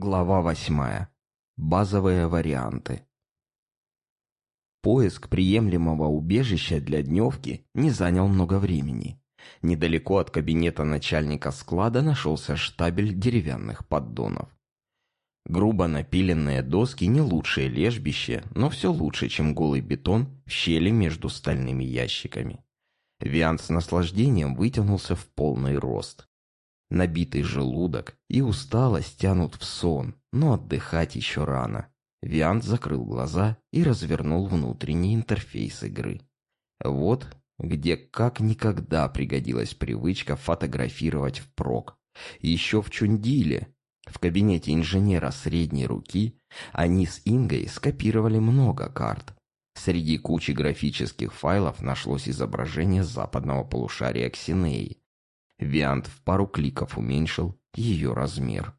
Глава восьмая. Базовые варианты. Поиск приемлемого убежища для дневки не занял много времени. Недалеко от кабинета начальника склада нашелся штабель деревянных поддонов. Грубо напиленные доски не лучшее лежбище, но все лучше, чем голый бетон в щели между стальными ящиками. Виан с наслаждением вытянулся в полный рост. Набитый желудок и усталость тянут в сон, но отдыхать еще рано. Виант закрыл глаза и развернул внутренний интерфейс игры. Вот где как никогда пригодилась привычка фотографировать впрок. Еще в Чундиле, в кабинете инженера средней руки, они с Ингой скопировали много карт. Среди кучи графических файлов нашлось изображение западного полушария Ксинеи, Виант в пару кликов уменьшил ее размер.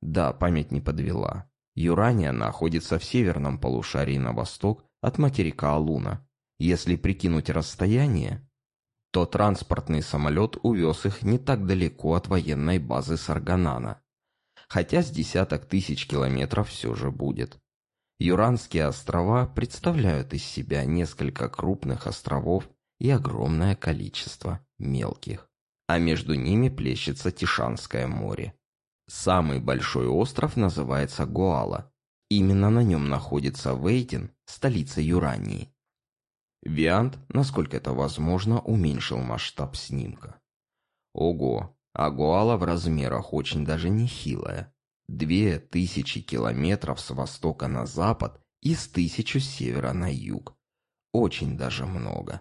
Да, память не подвела. Юрания находится в северном полушарии на восток от материка Алуна. Если прикинуть расстояние, то транспортный самолет увез их не так далеко от военной базы Сарганана. Хотя с десяток тысяч километров все же будет. Юранские острова представляют из себя несколько крупных островов и огромное количество мелких а между ними плещется Тишанское море. Самый большой остров называется Гоала. Именно на нем находится Вейтин, столица Юрании. Виант, насколько это возможно, уменьшил масштаб снимка. Ого, а Гоала в размерах очень даже нехилая. Две тысячи километров с востока на запад и с тысячу с севера на юг. Очень даже много.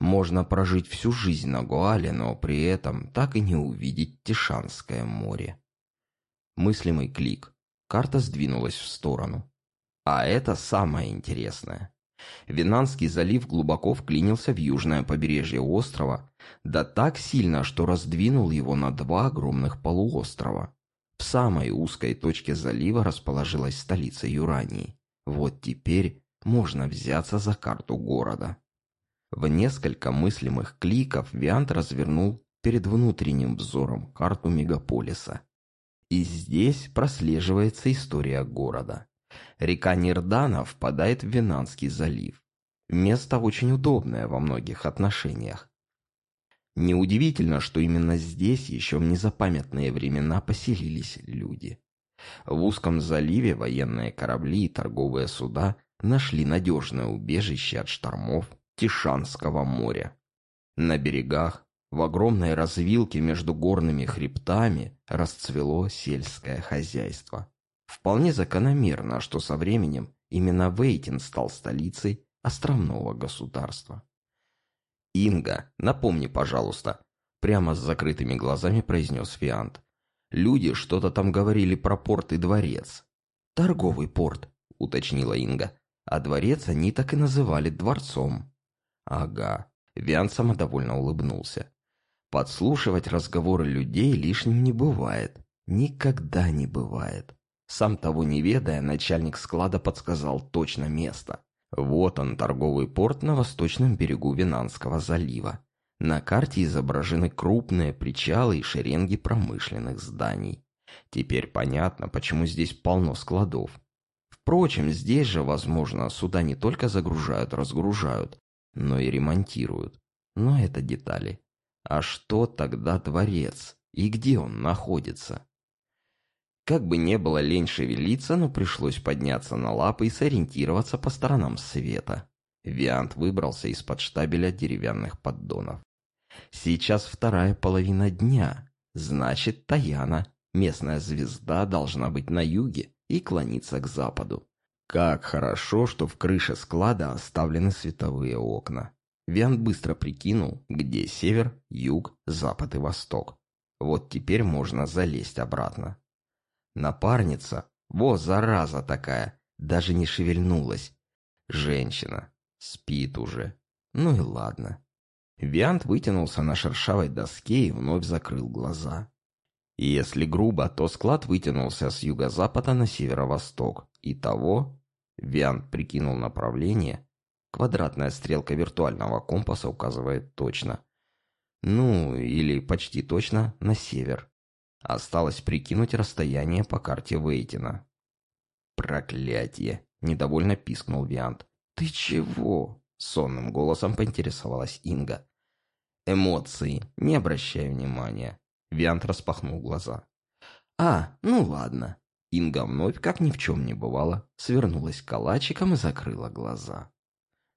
Можно прожить всю жизнь на Гуале, но при этом так и не увидеть Тишанское море. Мыслимый клик. Карта сдвинулась в сторону. А это самое интересное. Винанский залив глубоко вклинился в южное побережье острова, да так сильно, что раздвинул его на два огромных полуострова. В самой узкой точке залива расположилась столица Юрании. Вот теперь можно взяться за карту города. В несколько мыслимых кликов Виант развернул перед внутренним взором карту мегаполиса. И здесь прослеживается история города. Река Нирдана впадает в Винанский залив. Место очень удобное во многих отношениях. Неудивительно, что именно здесь еще в незапамятные времена поселились люди. В узком заливе военные корабли и торговые суда нашли надежное убежище от штормов Тишанского моря. На берегах, в огромной развилке между горными хребтами, расцвело сельское хозяйство. Вполне закономерно, что со временем именно Вейтин стал столицей островного государства. «Инга, напомни, пожалуйста», — прямо с закрытыми глазами произнес Фиант. «Люди что-то там говорили про порт и дворец». «Торговый порт», — уточнила Инга. «А дворец они так и называли дворцом». Ага. Виан самодовольно улыбнулся. Подслушивать разговоры людей лишним не бывает. Никогда не бывает. Сам того не ведая, начальник склада подсказал точно место. Вот он, торговый порт на восточном берегу Винанского залива. На карте изображены крупные причалы и шеренги промышленных зданий. Теперь понятно, почему здесь полно складов. Впрочем, здесь же, возможно, суда не только загружают-разгружают, но и ремонтируют. Но это детали. А что тогда дворец? И где он находится? Как бы не было лень шевелиться, но пришлось подняться на лапы и сориентироваться по сторонам света. Виант выбрался из-под штабеля деревянных поддонов. Сейчас вторая половина дня. Значит, Таяна, местная звезда, должна быть на юге и клониться к западу. Как хорошо, что в крыше склада оставлены световые окна. Виан быстро прикинул, где север, юг, запад и восток. Вот теперь можно залезть обратно. Напарница, во, зараза такая, даже не шевельнулась. Женщина, спит уже. Ну и ладно. Виант вытянулся на шершавой доске и вновь закрыл глаза. Если грубо, то склад вытянулся с юго-запада на северо-восток. Итого Виант прикинул направление. Квадратная стрелка виртуального компаса указывает точно. Ну, или почти точно на север. Осталось прикинуть расстояние по карте Вейтина. «Проклятие!» — недовольно пискнул Виант. «Ты чего?» — сонным голосом поинтересовалась Инга. «Эмоции. Не обращай внимания». Виант распахнул глаза. «А, ну ладно». Инга вновь, как ни в чем не бывало, свернулась калачиком и закрыла глаза.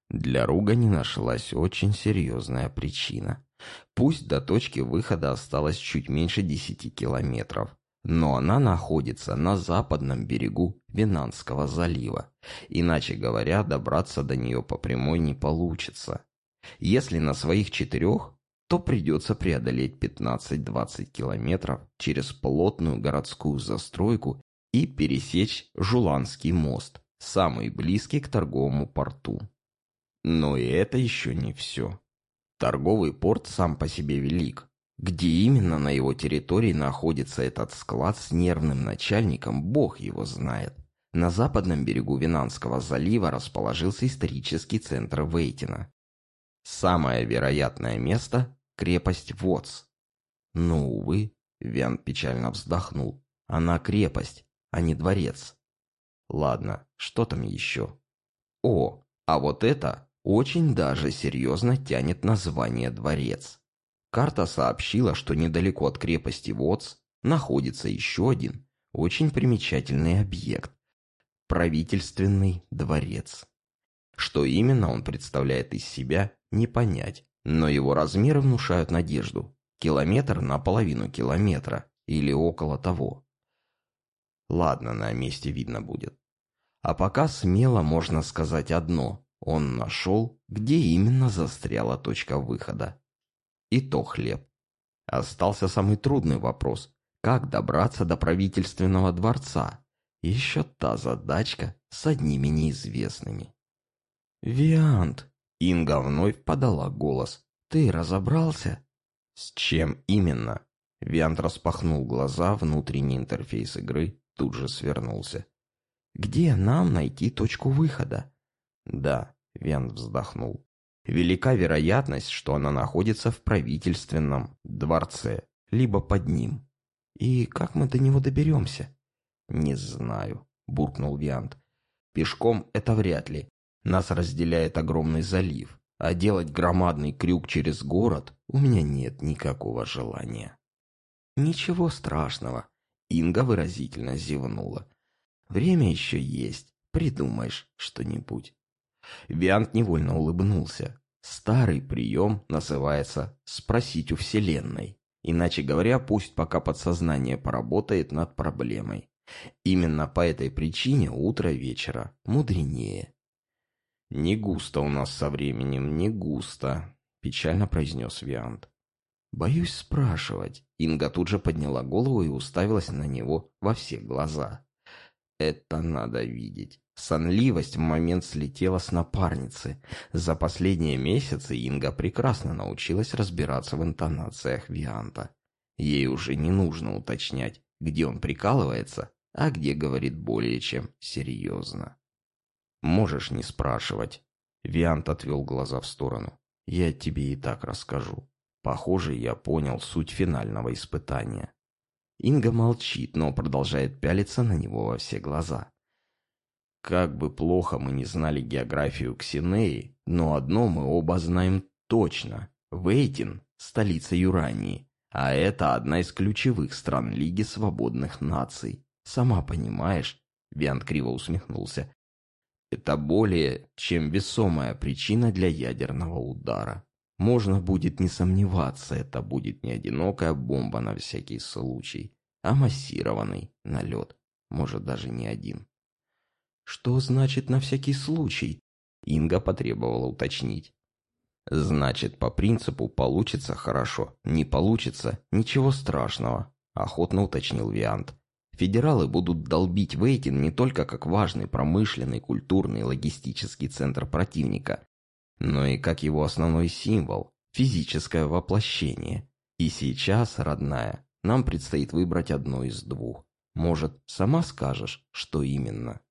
Для ругани нашлась очень серьезная причина. Пусть до точки выхода осталось чуть меньше десяти километров, но она находится на западном берегу Винанского залива. Иначе говоря, добраться до нее по прямой не получится. Если на своих четырех, то придется преодолеть 15-20 километров через плотную городскую застройку и пересечь Жуланский мост, самый близкий к торговому порту. Но и это еще не все. Торговый порт сам по себе велик. Где именно на его территории находится этот склад с нервным начальником, бог его знает. На западном берегу Винанского залива расположился исторический центр Вейтина. Самое вероятное место – крепость Вотс. Но, увы, Вян печально вздохнул. Она крепость, а не дворец. Ладно, что там еще? О, а вот это очень даже серьезно тянет название «дворец». Карта сообщила, что недалеко от крепости Вотс находится еще один очень примечательный объект – правительственный дворец. Что именно он представляет из себя, не понять, но его размеры внушают надежду. Километр на половину километра или около того. Ладно, на месте видно будет. А пока смело можно сказать одно. Он нашел, где именно застряла точка выхода. И то хлеб. Остался самый трудный вопрос. Как добраться до правительственного дворца? Еще та задачка с одними неизвестными. «Виант!» Инга вновь подала голос. «Ты разобрался?» «С чем именно?» Виант распахнул глаза, внутренний интерфейс игры тут же свернулся. «Где нам найти точку выхода?» Да, Вен вздохнул. Велика вероятность, что она находится в правительственном дворце, либо под ним. И как мы до него доберемся? Не знаю, буркнул Виант. Пешком это вряд ли. Нас разделяет огромный залив, а делать громадный крюк через город у меня нет никакого желания. Ничего страшного. Инга выразительно зевнула. Время еще есть, придумаешь что-нибудь. Виант невольно улыбнулся. Старый прием называется «спросить у Вселенной». Иначе говоря, пусть пока подсознание поработает над проблемой. Именно по этой причине утро вечера мудренее. «Не густо у нас со временем, не густо», — печально произнес Виант. «Боюсь спрашивать». Инга тут же подняла голову и уставилась на него во все глаза. «Это надо видеть. Сонливость в момент слетела с напарницы. За последние месяцы Инга прекрасно научилась разбираться в интонациях Вианта. Ей уже не нужно уточнять, где он прикалывается, а где говорит более чем серьезно. «Можешь не спрашивать». Виант отвел глаза в сторону. «Я тебе и так расскажу. Похоже, я понял суть финального испытания». Инга молчит, но продолжает пялиться на него во все глаза. Как бы плохо мы не знали географию Ксинеи, но одно мы оба знаем точно. Вейтин – столица Юрании, а это одна из ключевых стран Лиги Свободных Наций. Сама понимаешь, Виант криво усмехнулся, это более чем весомая причина для ядерного удара. Можно будет не сомневаться, это будет не одинокая бомба на всякий случай, а массированный налет, может даже не один. «Что значит на всякий случай?» Инга потребовала уточнить. «Значит, по принципу получится хорошо, не получится ничего страшного», охотно уточнил Виант. Федералы будут долбить Вейтин не только как важный промышленный, культурный логистический центр противника, но и как его основной символ, физическое воплощение. И сейчас, родная, нам предстоит выбрать одно из двух. Может, сама скажешь, что именно?»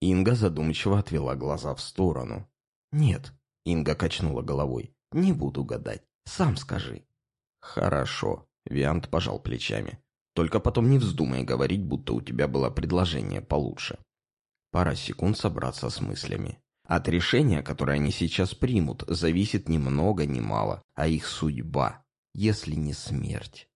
Инга задумчиво отвела глаза в сторону. «Нет», — Инга качнула головой, — «не буду гадать. Сам скажи». «Хорошо», — Виант пожал плечами. Только потом не вздумай говорить, будто у тебя было предложение получше. Пара секунд собраться с мыслями. От решения, которое они сейчас примут, зависит ни много ни мало, а их судьба, если не смерть.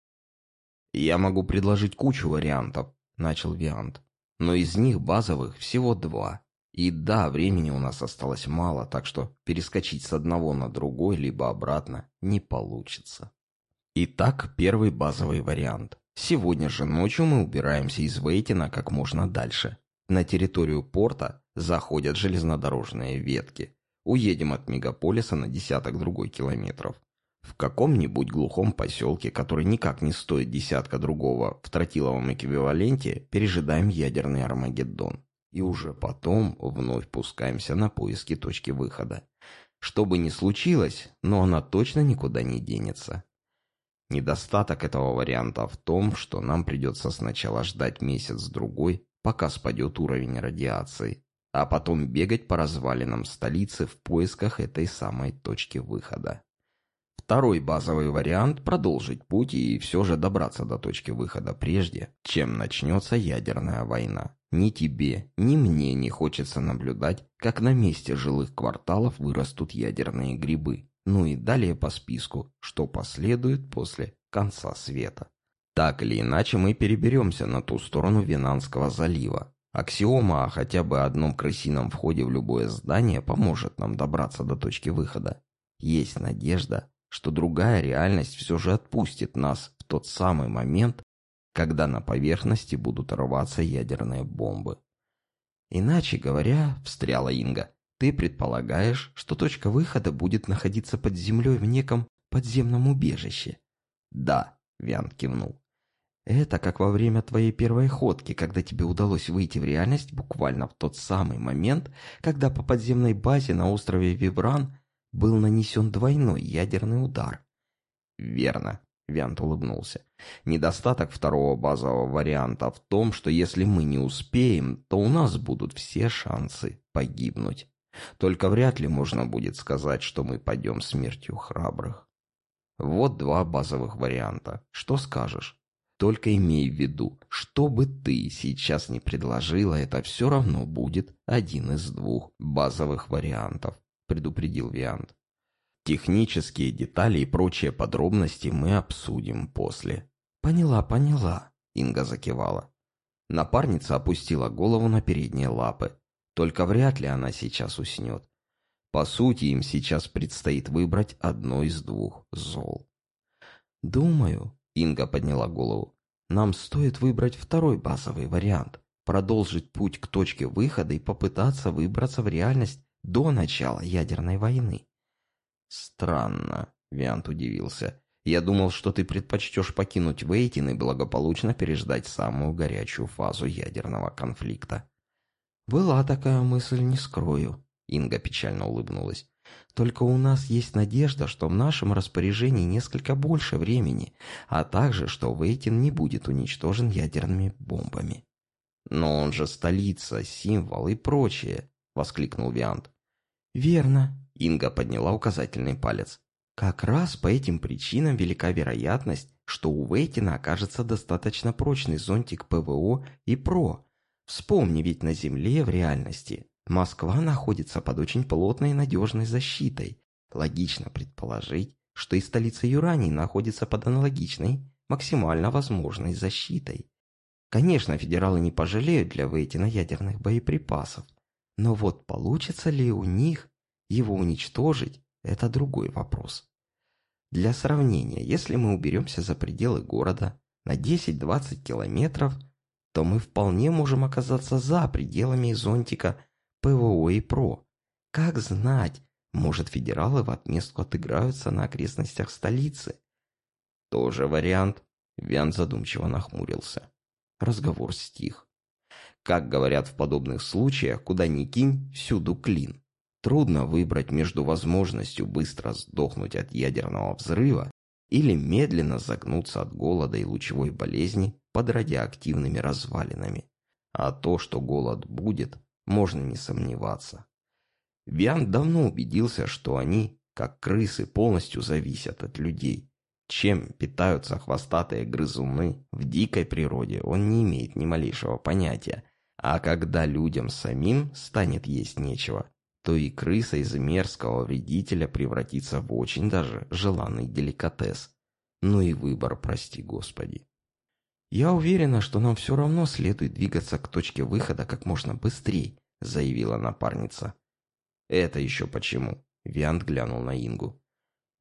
«Я могу предложить кучу вариантов», — начал Виант. «Но из них базовых всего два. И да, времени у нас осталось мало, так что перескочить с одного на другой, либо обратно, не получится». Итак, первый базовый вариант. Сегодня же ночью мы убираемся из Вейтина как можно дальше. На территорию порта заходят железнодорожные ветки. Уедем от мегаполиса на десяток другой километров. В каком-нибудь глухом поселке, который никак не стоит десятка другого в тротиловом эквиваленте, пережидаем ядерный Армагеддон. И уже потом вновь пускаемся на поиски точки выхода. Что бы ни случилось, но она точно никуда не денется. Недостаток этого варианта в том, что нам придется сначала ждать месяц-другой, пока спадет уровень радиации, а потом бегать по развалинам столицы в поисках этой самой точки выхода. Второй базовый вариант – продолжить путь и все же добраться до точки выхода прежде, чем начнется ядерная война. Ни тебе, ни мне не хочется наблюдать, как на месте жилых кварталов вырастут ядерные грибы ну и далее по списку, что последует после конца света. Так или иначе мы переберемся на ту сторону Винанского залива. Аксиома о хотя бы одном крысином входе в любое здание поможет нам добраться до точки выхода. Есть надежда, что другая реальность все же отпустит нас в тот самый момент, когда на поверхности будут рваться ядерные бомбы. Иначе говоря, встряла Инга, ты предполагаешь, что точка выхода будет находиться под землей в неком подземном убежище? Да, Виан кивнул. Это как во время твоей первой ходки, когда тебе удалось выйти в реальность буквально в тот самый момент, когда по подземной базе на острове Вибран был нанесен двойной ядерный удар. Верно, Виант улыбнулся. Недостаток второго базового варианта в том, что если мы не успеем, то у нас будут все шансы погибнуть. Только вряд ли можно будет сказать, что мы пойдем смертью храбрых. Вот два базовых варианта. Что скажешь? Только имей в виду, что бы ты сейчас не предложила, это все равно будет один из двух базовых вариантов, предупредил Виант. Технические детали и прочие подробности мы обсудим после. Поняла, поняла, Инга закивала. Напарница опустила голову на передние лапы. Только вряд ли она сейчас уснет. По сути, им сейчас предстоит выбрать одно из двух зол. «Думаю», — Инга подняла голову, — «нам стоит выбрать второй базовый вариант, продолжить путь к точке выхода и попытаться выбраться в реальность до начала ядерной войны». «Странно», — Виант удивился. «Я думал, что ты предпочтешь покинуть Вейтин и благополучно переждать самую горячую фазу ядерного конфликта». «Была такая мысль, не скрою», — Инга печально улыбнулась. «Только у нас есть надежда, что в нашем распоряжении несколько больше времени, а также, что Вейтин не будет уничтожен ядерными бомбами». «Но он же столица, символ и прочее», — воскликнул Виант. «Верно», — Инга подняла указательный палец. «Как раз по этим причинам велика вероятность, что у Вейтина окажется достаточно прочный зонтик ПВО и ПРО, Вспомни, ведь на Земле в реальности Москва находится под очень плотной и надежной защитой. Логично предположить, что и столица Юрании находится под аналогичной, максимально возможной защитой. Конечно, федералы не пожалеют для Вейтина ядерных боеприпасов, но вот получится ли у них его уничтожить, это другой вопрос. Для сравнения, если мы уберемся за пределы города на 10-20 километров – то мы вполне можем оказаться за пределами зонтика ПВО и ПРО. Как знать, может федералы в отместку отыграются на окрестностях столицы? Тоже вариант. Вян задумчиво нахмурился. Разговор стих. Как говорят в подобных случаях, куда ни кинь, всюду клин. Трудно выбрать между возможностью быстро сдохнуть от ядерного взрыва или медленно загнуться от голода и лучевой болезни под радиоактивными развалинами. А то, что голод будет, можно не сомневаться. Виан давно убедился, что они, как крысы, полностью зависят от людей. Чем питаются хвостатые грызуны в дикой природе, он не имеет ни малейшего понятия. А когда людям самим станет есть нечего, то и крыса из мерзкого вредителя превратится в очень даже желанный деликатес. Ну и выбор, прости господи. «Я уверена, что нам все равно следует двигаться к точке выхода как можно быстрее», заявила напарница. «Это еще почему?» Виант глянул на Ингу.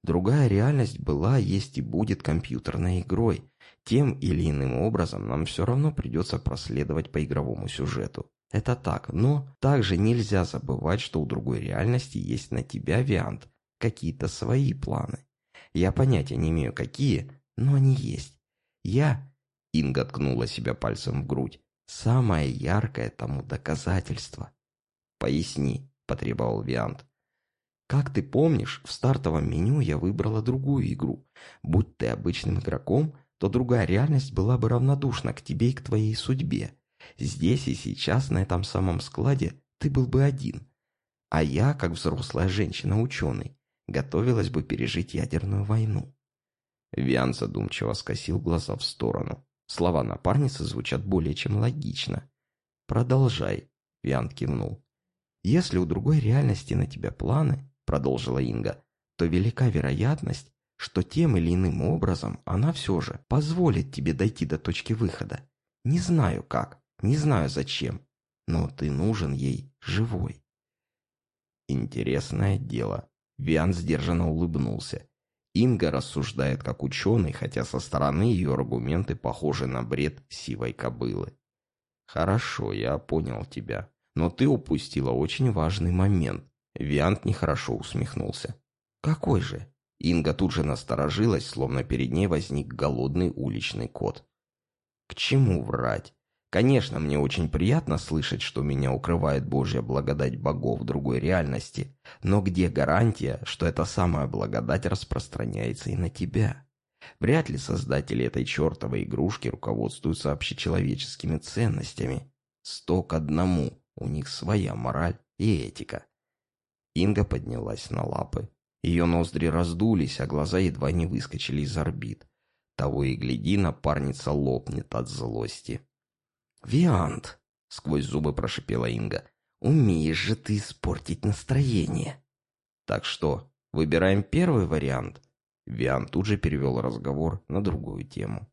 Другая реальность была, есть и будет компьютерной игрой. Тем или иным образом нам все равно придется проследовать по игровому сюжету. Это так, но также нельзя забывать, что у другой реальности есть на тебя, Виант, какие-то свои планы. Я понятия не имею, какие, но они есть. Я... Инга ткнула себя пальцем в грудь. Самое яркое тому доказательство. «Поясни», — потребовал Виант. Как ты помнишь, в стартовом меню я выбрала другую игру. Будь ты обычным игроком, то другая реальность была бы равнодушна к тебе и к твоей судьбе. Здесь и сейчас, на этом самом складе, ты был бы один. А я, как взрослая женщина-ученый, готовилась бы пережить ядерную войну. Виан задумчиво скосил глаза в сторону. Слова напарницы звучат более чем логично. «Продолжай», — Виан кивнул. «Если у другой реальности на тебя планы, продолжила Инга, то велика вероятность, что тем или иным образом она все же позволит тебе дойти до точки выхода. Не знаю как, не знаю зачем, но ты нужен ей живой. Интересное дело. Виан сдержанно улыбнулся. Инга рассуждает как ученый, хотя со стороны ее аргументы похожи на бред сивой кобылы. «Хорошо, я понял тебя. Но ты упустила очень важный момент. Виант нехорошо усмехнулся. «Какой же?» Инга тут же насторожилась, словно перед ней возник голодный уличный кот. «К чему врать? Конечно, мне очень приятно слышать, что меня укрывает Божья благодать богов другой реальности, но где гарантия, что эта самая благодать распространяется и на тебя? Вряд ли создатели этой чертовой игрушки руководствуются общечеловеческими ценностями. Сто к одному, у них своя мораль и этика. Инга поднялась на лапы. Ее ноздри раздулись, а глаза едва не выскочили из орбит. Того и гляди, напарница лопнет от злости. «Виант!» — сквозь зубы прошипела Инга. «Умеешь же ты испортить настроение!» «Так что, выбираем первый вариант?» Виан тут же перевел разговор на другую тему.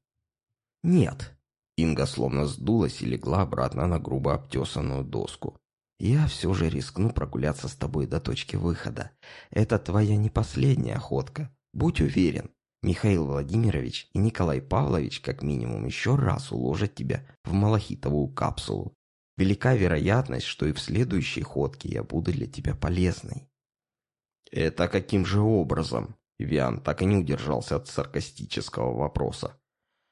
«Нет». Инга словно сдулась и легла обратно на грубо обтесанную доску. Я все же рискну прогуляться с тобой до точки выхода. Это твоя не последняя охотка. Будь уверен, Михаил Владимирович и Николай Павлович как минимум еще раз уложат тебя в малахитовую капсулу. Велика вероятность, что и в следующей ходке я буду для тебя полезной. Это каким же образом? Виан так и не удержался от саркастического вопроса.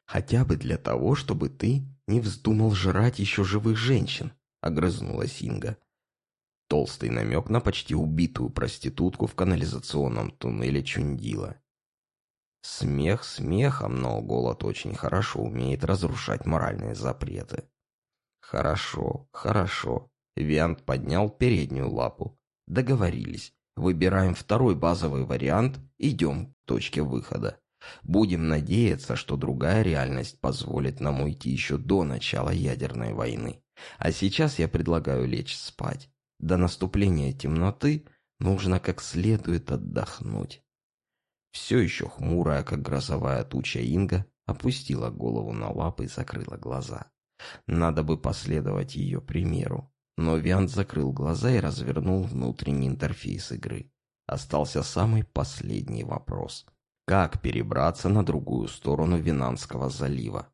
Хотя бы для того, чтобы ты не вздумал жрать еще живых женщин огрызнулась Инга. Толстый намек на почти убитую проститутку в канализационном туннеле Чундила. Смех смехом, но голод очень хорошо умеет разрушать моральные запреты. Хорошо, хорошо. Виант поднял переднюю лапу. Договорились. Выбираем второй базовый вариант, идем к точке выхода. Будем надеяться, что другая реальность позволит нам уйти еще до начала ядерной войны. А сейчас я предлагаю лечь спать. До наступления темноты нужно как следует отдохнуть. Все еще хмурая, как грозовая туча Инга, опустила голову на лапы и закрыла глаза. Надо бы последовать ее примеру. Но Виант закрыл глаза и развернул внутренний интерфейс игры. Остался самый последний вопрос. Как перебраться на другую сторону Винанского залива?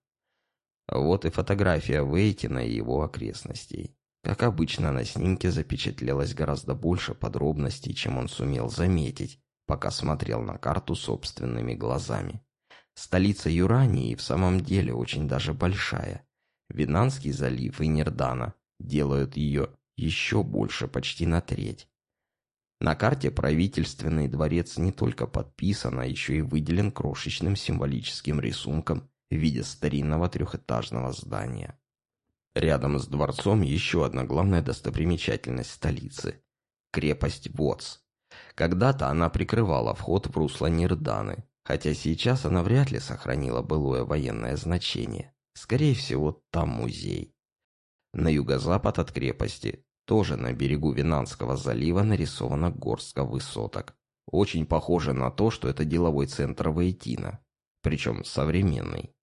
Вот и фотография Вейтина и его окрестностей. Как обычно, на снимке запечатлелось гораздо больше подробностей, чем он сумел заметить, пока смотрел на карту собственными глазами. Столица Юрании в самом деле очень даже большая. Винанский залив и Нердана делают ее еще больше, почти на треть. На карте правительственный дворец не только подписан, а еще и выделен крошечным символическим рисунком в виде старинного трехэтажного здания. Рядом с дворцом еще одна главная достопримечательность столицы – крепость Воц. Когда-то она прикрывала вход в русло Нирданы, хотя сейчас она вряд ли сохранила былое военное значение. Скорее всего, там музей. На юго-запад от крепости, тоже на берегу Винанского залива, нарисована горстка высоток. Очень похоже на то, что это деловой центр Ваетина, причем современный.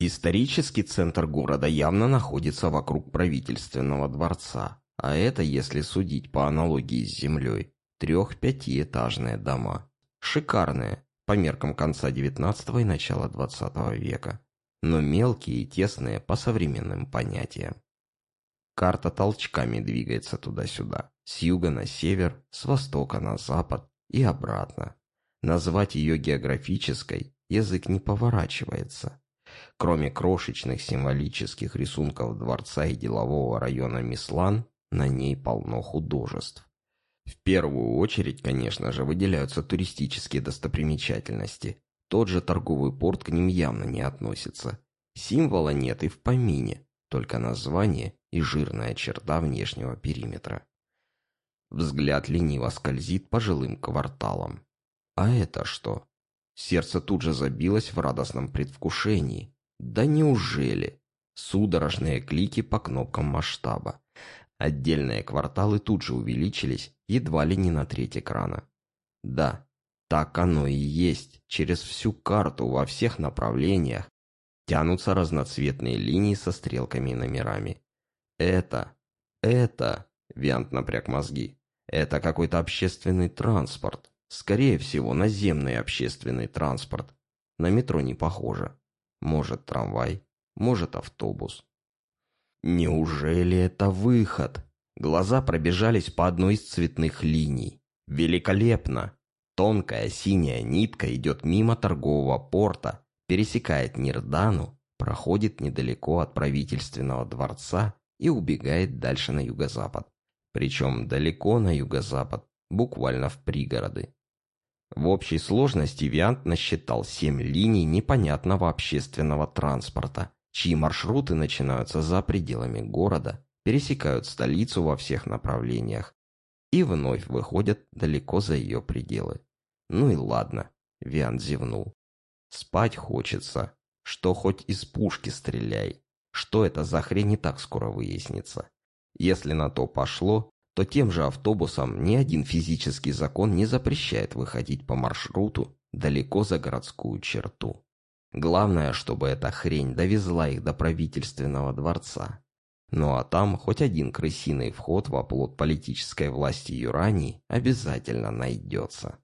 Исторический центр города явно находится вокруг правительственного дворца, а это, если судить по аналогии с землей, трех-пятиэтажные дома. Шикарные, по меркам конца XIX и начала XX века, но мелкие и тесные по современным понятиям. Карта толчками двигается туда-сюда, с юга на север, с востока на запад и обратно. Назвать ее географической язык не поворачивается. Кроме крошечных символических рисунков дворца и делового района Мислан, на ней полно художеств. В первую очередь, конечно же, выделяются туристические достопримечательности. Тот же торговый порт к ним явно не относится. Символа нет и в помине, только название и жирная черта внешнего периметра. Взгляд лениво скользит по жилым кварталам. А это что? Сердце тут же забилось в радостном предвкушении. Да неужели? Судорожные клики по кнопкам масштаба. Отдельные кварталы тут же увеличились, едва ли не на треть экрана. Да, так оно и есть. Через всю карту во всех направлениях тянутся разноцветные линии со стрелками и номерами. Это, это, Виант напряг мозги, это какой-то общественный транспорт. Скорее всего, наземный общественный транспорт. На метро не похоже. Может, трамвай, может, автобус. Неужели это выход? Глаза пробежались по одной из цветных линий. Великолепно! Тонкая синяя нитка идет мимо торгового порта, пересекает Нирдану, проходит недалеко от правительственного дворца и убегает дальше на юго-запад. Причем далеко на юго-запад, буквально в пригороды. В общей сложности Виант насчитал семь линий непонятного общественного транспорта, чьи маршруты начинаются за пределами города, пересекают столицу во всех направлениях и вновь выходят далеко за ее пределы. Ну и ладно, Виан зевнул. Спать хочется. Что хоть из пушки стреляй. Что это за хрень не так скоро выяснится. Если на то пошло, то тем же автобусом ни один физический закон не запрещает выходить по маршруту далеко за городскую черту. Главное, чтобы эта хрень довезла их до правительственного дворца. Ну а там хоть один крысиный вход в оплот политической власти Юрании обязательно найдется.